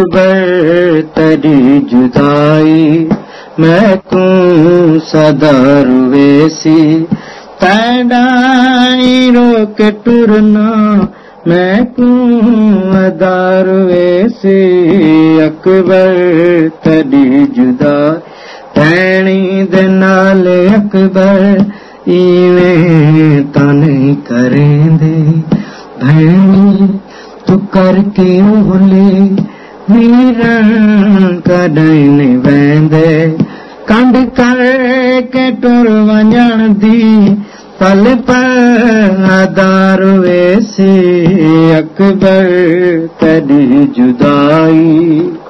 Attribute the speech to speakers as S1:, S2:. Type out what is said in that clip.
S1: अकबर जुदाई मैं तूं सदर वेसी तैडाई रोक टुरना मैं तूं अदार वेसी अकबर तरी जुदा दे नाले अकबर तने करेंदे। भैणी तू करके ओले ڪڏهن ويندي ڪنڊ ڪر ڪي ٽر وڃڻ دي پل پر ويسي اڪبر تڏهن جدائي